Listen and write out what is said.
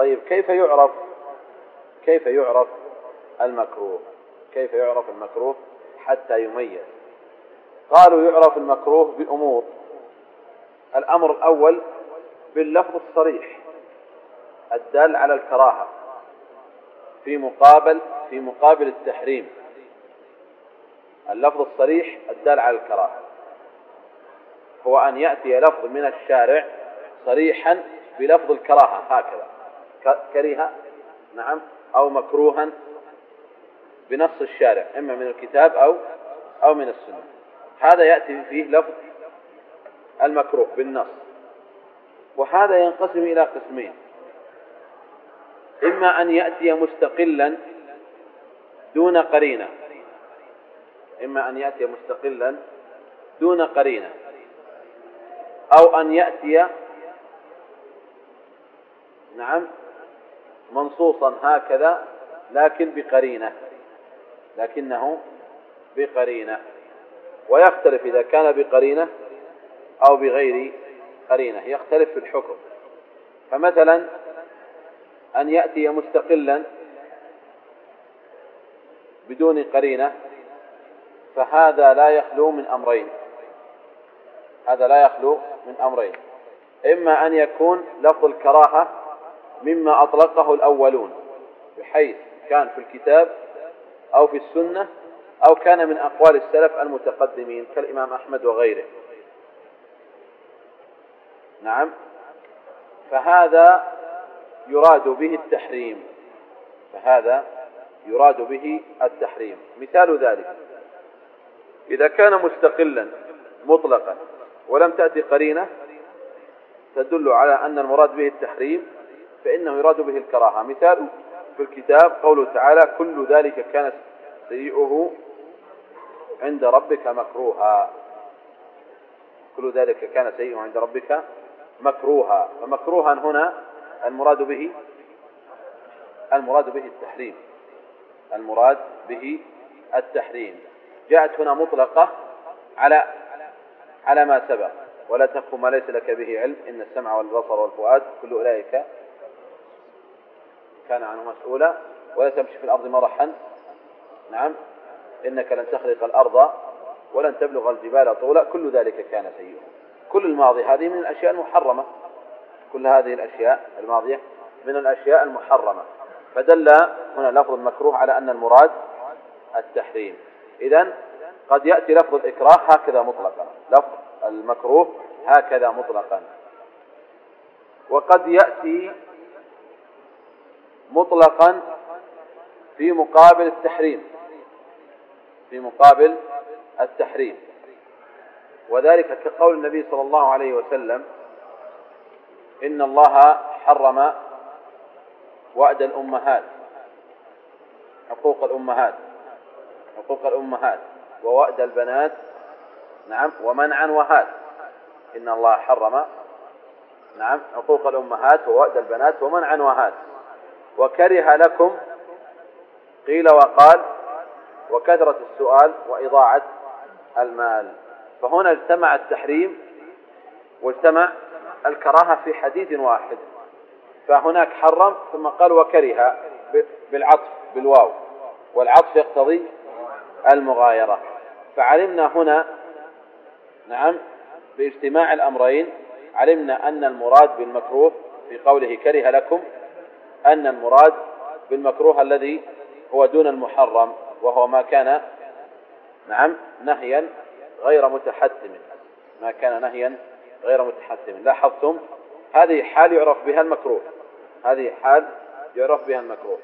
طيب كيف يعرف؟ كيف يعرف المكروه؟ كيف يعرف المكروه؟ حتى يميز. قالوا يعرف المكروه بأمور. الأمر الأول باللفظ الصريح الدال على الكراهة في مقابل في مقابل التحريم. اللفظ الصريح الدال على الكراهة. هو أن يأتي لفظ من الشارع صريحا بلفظ الكراهة هكذا. كره نعم أو مكروها بنص الشارع إما من الكتاب أو أو من السنة. هذا يأتي فيه لفظ المكروه بالنص. وهذا ينقسم إلى قسمين. إما أن يأتي مستقلا دون قرينة. إما أن يأتي مستقلا دون قرينة. أو أن يأتي نعم منصوصا هكذا لكن بقرينة. لكنه بقرينة. ويختلف إذا كان بقرينة أو بغير قرينة. يختلف في الحكم. فمثلا أن يأتي مستقلا بدون قرينة فهذا لا يخلو من أمرين. هذا لا يخلو من أمرين. إما أن يكون لفظ الكراهة مما أطلقه الأولون بحيث كان في الكتاب أو في السنة أو كان من أقوال السلف المتقدمين كالإمام أحمد وغيره. نعم. فهذا يراد به التحريم. فهذا يراد به التحريم. مثال ذلك. إذا كان مستقلا مطلقا ولم تأتي قرينة تدل على أن المراد به التحريم فإنه يراد به الكراهة. مثال في الكتاب قوله تعالى كل ذلك كان سيئه عند ربك مكروها. كل ذلك كان سيئه عند ربك مكروها. فمكروها هنا المراد به المراد به التحريم. المراد به التحريم. جاءت هنا مطلقة على على ما سبق. ولا تخف ما ليس لك به علم. إن السمع والبصر والفؤاد كل أولئك كان عنه مسؤولا ولا تمشي في الأرض مرحا. نعم. إنك لن تخرق الأرض ولن تبلغ الجبال طولا. كل ذلك كان سيئا. كل الماضي هذه من الأشياء المحرمة. كل هذه الأشياء الماضية من الأشياء المحرمة. فدل هنا لفظ المكروه على أن المراد التحريم. إذا قد يأتي لفظ الإكراه هكذا مطلقا. لفظ المكروه هكذا مطلقا. وقد يأتي مطلقا في مقابل التحريم. في مقابل التحريم. وذلك كقول النبي صلى الله عليه وسلم إن الله حرم وأد الأمهات حقوق الأمهات حقوق الأمهات ووأد البنات نعم ومنعا وهات. إن الله حرم نعم حقوق الأمهات ووأد البنات ومنعا وهات. وكره لكم قيل وقال وكثرة السؤال وإضاعة المال. فهنا اجتمع التحريم واجتمع الكراهة في حديث واحد. فهناك حرم ثم قال وكره بالعطف بالواو. والعطف يقتضي المغايرة. فعلمنا هنا نعم باجتماع الأمرين. علمنا أن المراد بالمكروه في قوله كره لكم أن المراد بالمكروه الذي هو دون المحرم وهو ما كان نعم نهيا غير متحتم. ما كان نهيا غير متحتم. لاحظتم؟ هذه حال يعرف بها المكروه. هذه حال يعرف بها المكروه.